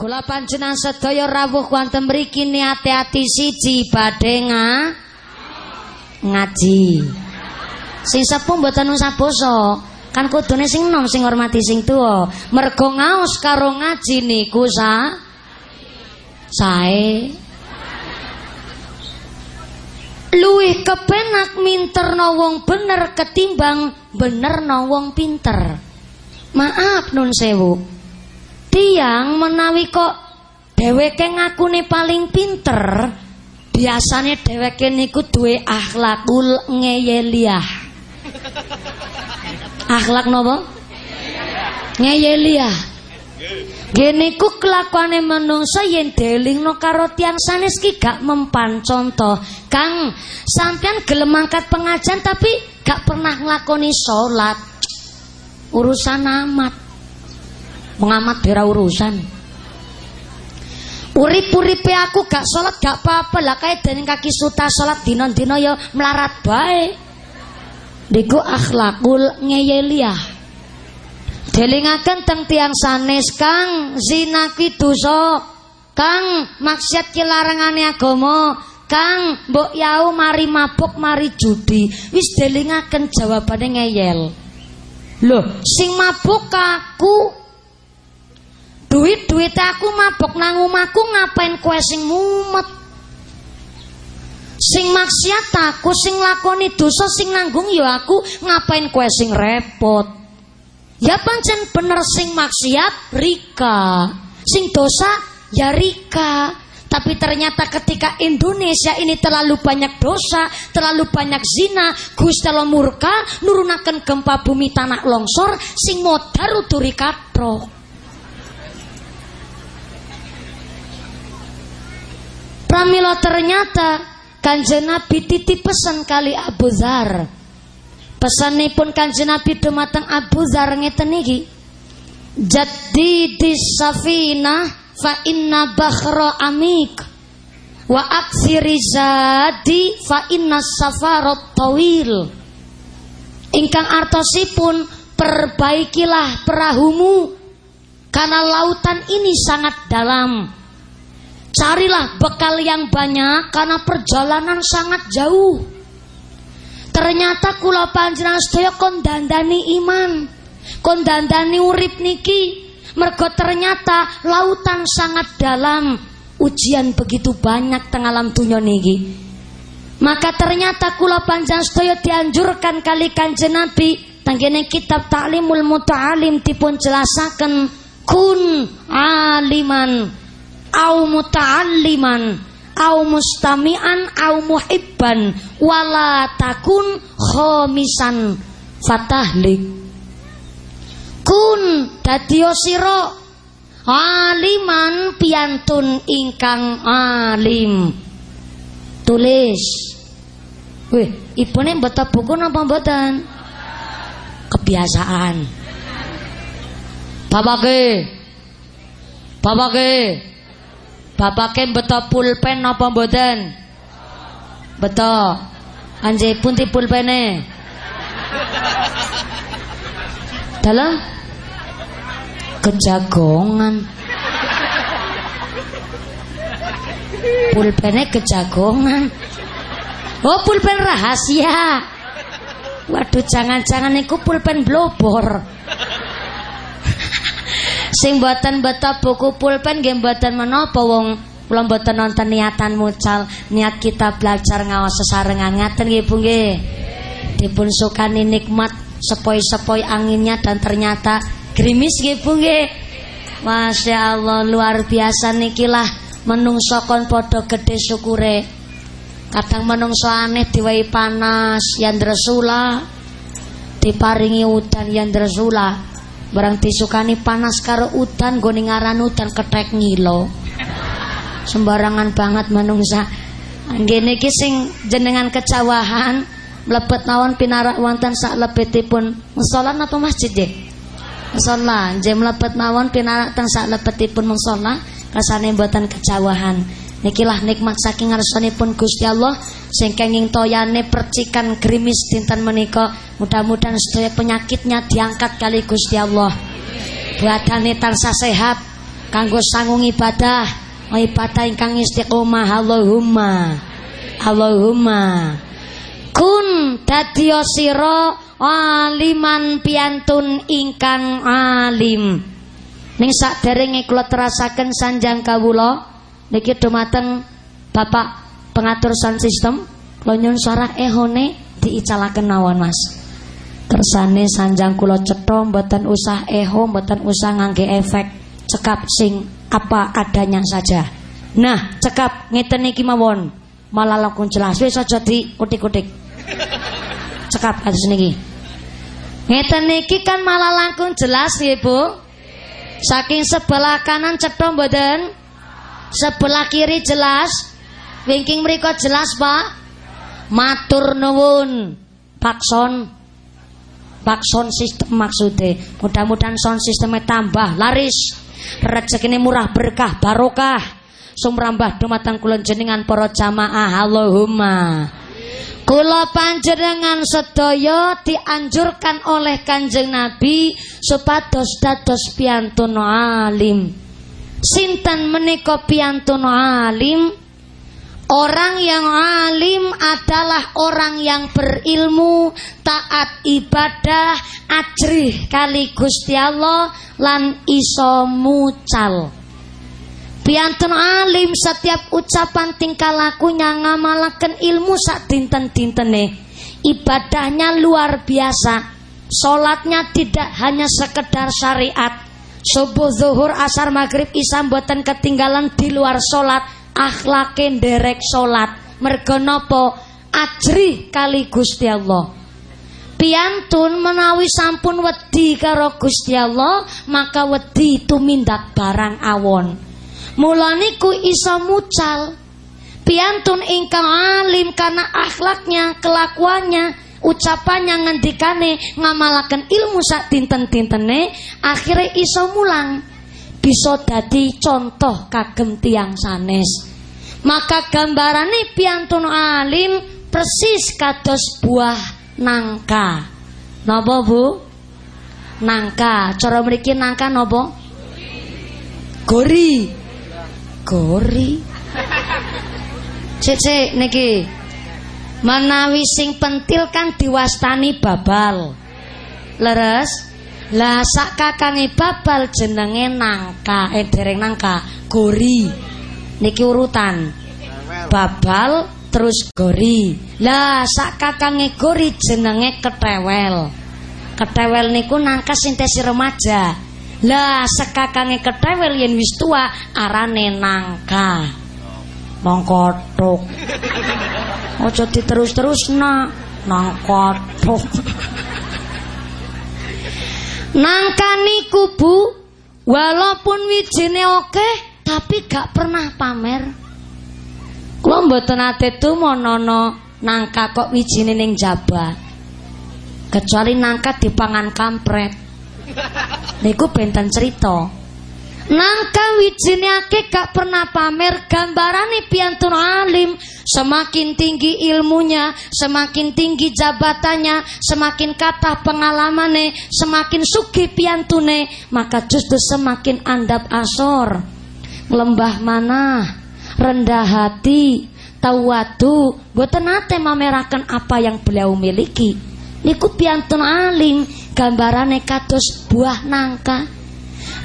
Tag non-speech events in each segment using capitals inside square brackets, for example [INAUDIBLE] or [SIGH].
Kula panjenengan sedaya rawuh wonten mriki niati-ati siji badhe ngaji. Sing sepuh mboten usah basa. Kan kudune sing nom sing hormati sing tuwa. Mergo ngaos karo ngaji niku sa sae. Luwih kepenak minterno wong bener ketimbang benerno wong pinter. Maaf nun sewu tiang menawi kok dheweke ngakune paling pinter biasane dheweke niku duwe akhlakul ngeyeliah akhlak nopo ngeyeliah Gene ku kelakuane menungsa yen delingno karo tiang sanes ki gak mempan contoh. Kang, sampean gelem angkat pengajian tapi gak pernah nglakoni salat. Urusan amat pengamat dera urusan. Urip-uripe aku gak sholat gak apa-apa. Lah kayak dening kaki suta sholat dino-dino ya melarat baik Diku akhlakul ngeyeliah. Delingaken teng tiang sanes Kang zina ki dosa. Kang maksiat ki larangane agama. Kang mbok yau mari mabuk mari judi. Wis delingaken jawabane ngeyel. Loh sing mabuk aku aku mabok nang omahku ngapain kowe sing mumet? Sing maksiat aku sing lakoni dosa sing nanggung ya aku ngapain kowe sing repot? Ya pancen bener sing maksiat Rika. Sing dosa ya Rika. Tapi ternyata ketika Indonesia ini terlalu banyak dosa, terlalu banyak zina, Gusti murka nurunaken gempa bumi tanah longsor sing modar uturi katrok. Pramila ternyata Kanjeng Nabi titip pesan kali Abu Dzar. Pesanipun Kanjeng Nabi dumateng Abu Dzar ngeten iki. Jaddi disafina fa inna bakhra amik wa aksiri zadi fa inna safarat tawil. Ingkang artosipun perbaikilah perahumu karena lautan ini sangat dalam Carilah bekal yang banyak karena perjalanan sangat jauh. Ternyata kula panjenengan sedaya kon dandani iman. Kon dandani urip niki. Mergo ternyata lautan sangat dalam. Ujian begitu banyak teng alam dunia niki. Maka ternyata kula panjenengan sedaya dianjurkan kali kanjeng Nabi tanggene kitab Ta'limul Muta'alim dipun jelasaken kun aliman au muta'alliman au mustami'an au muhibban wala takun khamisan. Fatahlik. Kun dadiyo sira aliman piantun ingkang alim. Tulis. Wih ibune mbata buku napa mboten? Kebiasaan. Babake babake Bapake beto pulpen apa mboten? Beto. Anje punti pulpene? Dalam kejagongan. Pulpene kejagongan. Oh, pulpen rahasia. Waduh, jangan-jangan iku pulpen blobor. Sing mboten beto buku pulpen nggih mboten menapa wong kula mboten nonton niatan mucal, niat kita belajar ngawas sesarengan ngaten nggih Bu nggih. Dipun sukani nikmat sepoi-sepoi anginnya dan ternyata gerimis nggih Bu nggih. Masya Allah luar biasa nikilah menungso kon podo gede syukure. Kadang menungso aneh diwai panas yandresula diparingi udan yandresula Barang disukani panas karo udan goni ngaran udan ketek ngilo. Sembarangan banget menungsa. Nggih niki sing jenengan kecawahan mlebet nawon pinarak wonten sak lebetipun musala napa masjid nggih? Musala, nggih mlebet mawon pinarak teng sak lebetipun musala rasane mboten kecawahan. Nikilah nikmat saking ngarsanipun Gusti Allah sing kenging toyane percikan gerimis dinten menika. Mudah-mudahan sedaya penyakitnya diangkat kali Gusti Allah. Badane tansah sehat, kanggo sangung ibadah ibadah ingkang istiqomah. Allahumma Allahumma. Kun dadya sira aliman piantun ingkang alim. Ning sakderenge kula terasaken sanjang kawula niki dumateng Bapak pengatur sound system lonyon suara ehone diicalaken mawon Mas. Kersane sanjang kula cetha mboten usah eho mboten usah ngangge efek cekap sing apa adanya saja. Nah cekap ngeten iki mawon. Malah langkung jelas wis aja di utik-utik cekap kados niki. Ngeten niki kan malah langkung jelas ya Bu saking sebelah kanan cetha mboten sebelah kiri jelas. Wingking mriku jelas Pak. Matur nuwun Pakson Pak sound system maksudnya mudah-mudahan sound sistemnya tambah laris. Rezekine murah berkah barokah. Sumrambah dumateng kula jenengan para jamaah. Allahumma. Kula panjenengan sedaya dianjurkan oleh Kanjeng Nabi supados dados piantun alim sinten menika piantun alim Orang yang alim adalah orang yang berilmu, taat ibadah, ajrih kali Gusti Allah lan iso mucal. Piantun alim setiap ucapan tingkah lakunya ngamalaken ilmu sak dinten-dintene. Ibadahnya luar biasa. Salatnya tidak hanya sekedar syariat. Subuh, zuhur, asar, maghrib, isya buatan ketinggalan di luar salat akhlake derek salat mergo napa ajri kali Gusti Allah. Piantun menawi sampun wedi karo Gusti Allah maka wedi tumindak barang awon. Mula niku iso mucal. Piantun ingkang alim karena akhlaknya kelakuannya ucapannya ngendikane ngamalaken ilmu sak dinten-dintene akhirnya iso mulang bisa dadi contoh kagem tiang sanes. Maka gambarane piantun alim persis kados buah nangka. Napa Bu? Nangka. Cara mriki nangka napa? Gori. Gori. Cek niki. Menawi sing pentil kan diwastani babal. Leres? Lah sak babal jenenge nangka, eh dereng nangka, gori. Niki urutan. Babal terus gori. Lah sak kakange gori jenenge ketewel. Ketewel niku nangka sintesi remaja. Lah sekakange ketewel yen wis tua arane nangka. Mongkotok. Ojo diterus-terus nak nangkotok. Nangkani kubu walaupun wijine oke tapi gak pernah pamer. Kula mboten ate tumonono nangka kok wijine ning jabat. Kecuali nangka dipangan kampret. Niku benten cerita. Nangka wijine akeh gak pernah pamer gambarane piantun alim. Semakin tinggi ilmunya semakin tinggi jabatannya semakin kata pengalamannya semakin suki piantune maka justru semakin andap asor. Lembah mana rendah hati tawadu boten nate mamerakan apa yang beliau miliki. Niku piantun alim gambarane kados buah nangka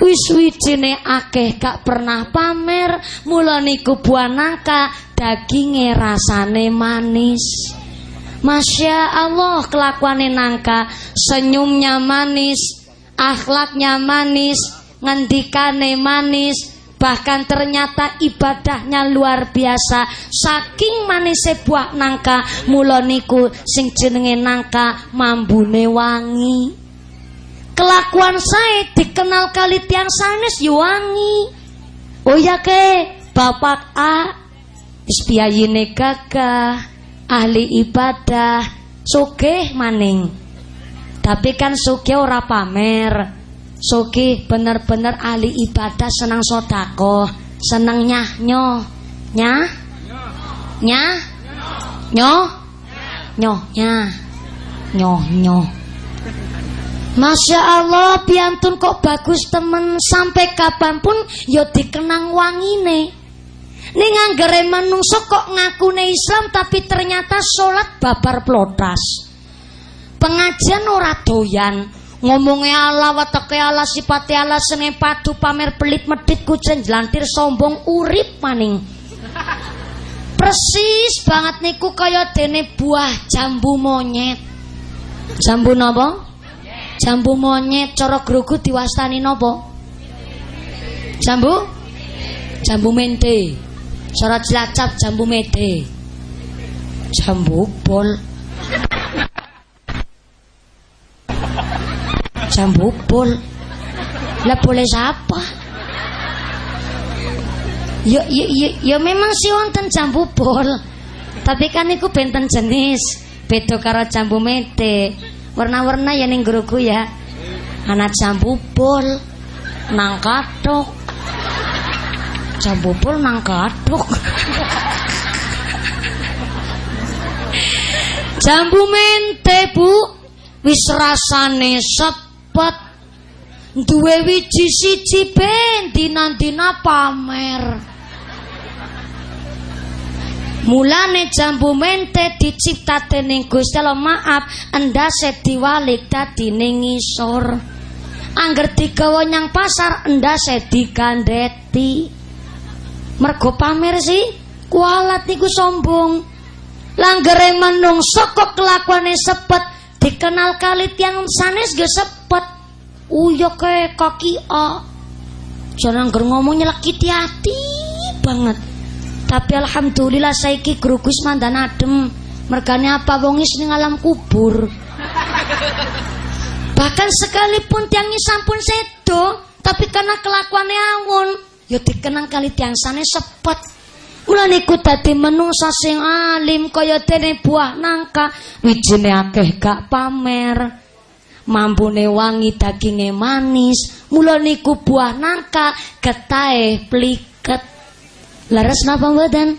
wis wijine akeh gak pernah pamer mula niku buah nangka daginge rasane manis. Masya Allah kelakuane nangka senyumnya manis akhlaknya manis ngendikane manis bahkan ternyata ibadahnya luar biasa. Saking manisnya buah nangka mula niku sing jenenge nangka mambune wangi Kelakuan saya dikenal kali tiang sanes yuwangi. Oh ya ke, Bapak A ispiyayine gagah, ahli ibadah, sugih maning. Tapi kan sugih ora pamer. Sugih bener-bener ahli ibadah senang sodako, senang nyah nyoh. Nyah? Nyah? Nyoh? Nyoh nyah. Nyoh nyoh. Masya Allah piantun kok bagus temen Sampai kapan pun yo dikenang wangine Ning anggere manungsa kok ngakune Islam tapi ternyata sholat babar plotas. Pengajian ora doyan. Ngomongnya Allah watake Allah sifate Allah senge padu pamer pelit medit kucing jelantir sombong urip maning. Persis banget niku kaya dene buah jambu monyet. Jambu napa? Jambu monyet cara grogu diwastani napa? Jambu? Jambu mente. Cara Cilacap jambu mede. Jambu bol. Jambu bol. Lah boleh siapa? Ya, ya, ya, ya memang sih wonten jambu bol. Tapi kan iku benten jenis. Beda karo jambu mede. Warna-warna ya ning gruku ya. Ana jambu bol, nang katok, jambupul nang kaduk jambu mente bu. Wis rasane sepet. Duwe wiji siji ben dina-dina pamer Mulane jambu mente dicipta dening Gusti Allah. Maaf endase diwalik dadi ning ngisor. Angger digawa nyang pasar endase digandeti. Mergo pamer sih kualat niku sombong. Langgere menungso kok kelakuane sepet dikenal kali tiang sanes ge sepet. Uyo kayak kaki a jangan ger ngomong nyelekit hati banget tapi alhamdulillah saiki grugus mandan adem. Mergane apa wongis ning alam kubur. Bahkan sekalipun tiangi sampun sedo tapi karena kelakuannya awon ya dikenang kali tiang sana sepet. Mula niku dadi menungsa sing alim kaya dene buah nangka. Wijine akeh gak pamer. Mampune wangi daginge manis. Mula niku buah nangka getahe pliket leres napa mboten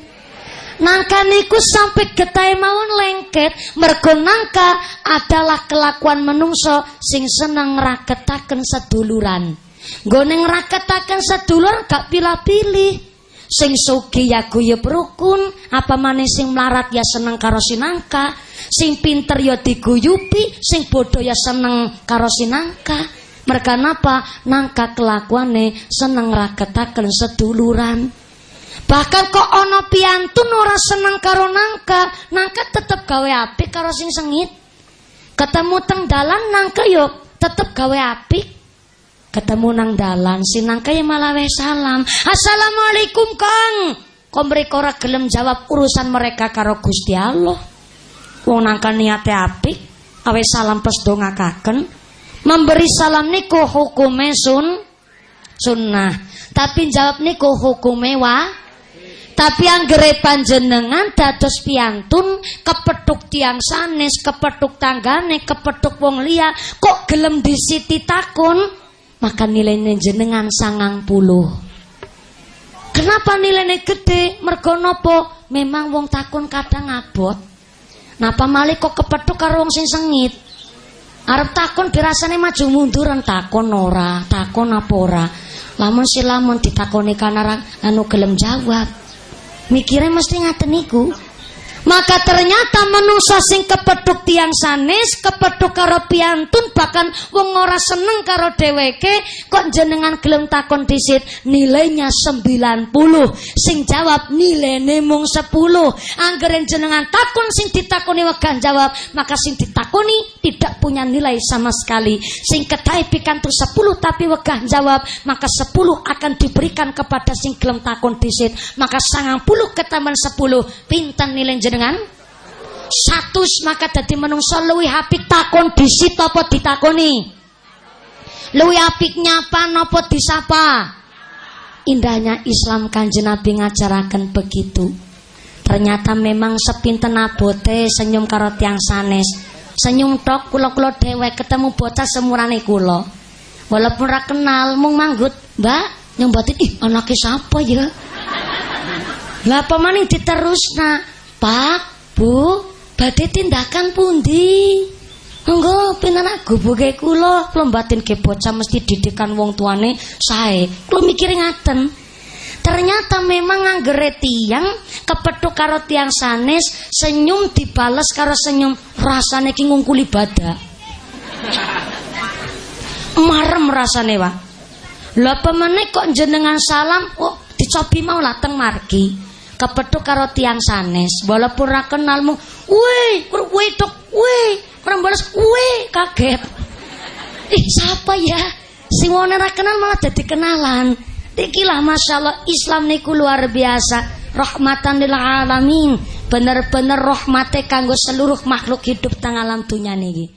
Nangka niku sampai getahe mawon lengket mergo nangka adalah kelakuan menungso sing seneng raketaken seduluran Goneng raketaken sedulur gak pilih-pilih. Sing sugi ya guyub rukun, apa maneh sing melarat ya seneng karo sinangka, sing pinter ya diguyupi, sing bodoh ya seneng karo sinangka. Mereka napa nangka kelakuane seneng raketaken seduluran. Bahkan kok ono piantun ora seneng karo nangka, nangka tetep gawe apik karo sing sengit. Ketemu teng dalan nangka yo tetep gawe apik. Ketemu nang dalan sinang kaya malah salam. Assalamualaikum kang. Kok mereka ora gelem jawab urusan mereka karo Gusti Allah? Wong nangka niate apik awe salam pes dongakaken memberi salam niku hukume sun sunnah. Tapi jawab niku hukume wa tapi anggere panjenengan dados piantun kepethuk tiang sanes kepethuk tanggane kepethuk wong liya kok gelem disiti takun maka nilainya jenengan sangang puluh. Kenapa nilainya gede? Mergo nopo? Memang wong takun kadang ngabot. Napa malih kok kepethuk karo wong sing sengit? Arep takun dirasane maju mundur takon ora, takon apa ora. Lamun si lamun ditakoni kana anu gelem jawab. Mikirnya mesti ngaten niku. Maka ternyata menungso sing kepeduk tiang sanes, kepeduk karo piantun, bahkan wong ora seneng karo dheweke, kok jenengan gelem takon disit nilainya 90. Sing jawab nilainya mung 10. Anggeren jenengan takon sing ditakoni wegan jawab, maka sing ditakoni tidak punya nilai sama sekali. Sing ketai pikantuk 10 tapi wegan jawab, maka 10 akan diberikan kepada sing gelem takon disit. Maka sangang puluh ketaman 10 pinten nilai jenengan dengan satu maka dadi menungso luwih apik takon disit apa ditakoni? Luwih apik nyapa napa disapa? Indahnya Islam kanjeng Nabi ngajaraken begitu. Ternyata memang sepinten abote senyum karo tiang sanes. Senyum tok kula-kula dewek ketemu bocah semurane kula. Walaupun ra kenal mung manggut mbak nyombotin ih anaknya siapa ya? [LAUGHS] Lah pemaning diterusna Pak, Bu, badhe tindakan pundi? Monggo pinana gubuke kula, kula batin ke bocah mesti didikan wong tuane sae. Kula mikir ngaten. Ternyata memang anggere tiyang kepethuk karo tiang sanes, senyum dibales karo senyum, rasane ki ngungkuli badak. Marem rasane wae. Lah pemene kok jenengan salam, oh dicobi mau lateng margi. Kepethuk karo tiang sanes, walaupun ra kenalmu, weh, weh tok, weh, Orang balas kue kaget. Ih, siapa ya? Sing wong ora kenal malah jadi kenalan. Ikilah Masya Allah Islam niku luar biasa Rahmatan lil alamin Bener-bener rahmate kanggo seluruh makhluk hidup tang alam dunia niki